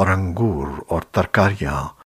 और अंगूर और तरकारियाँ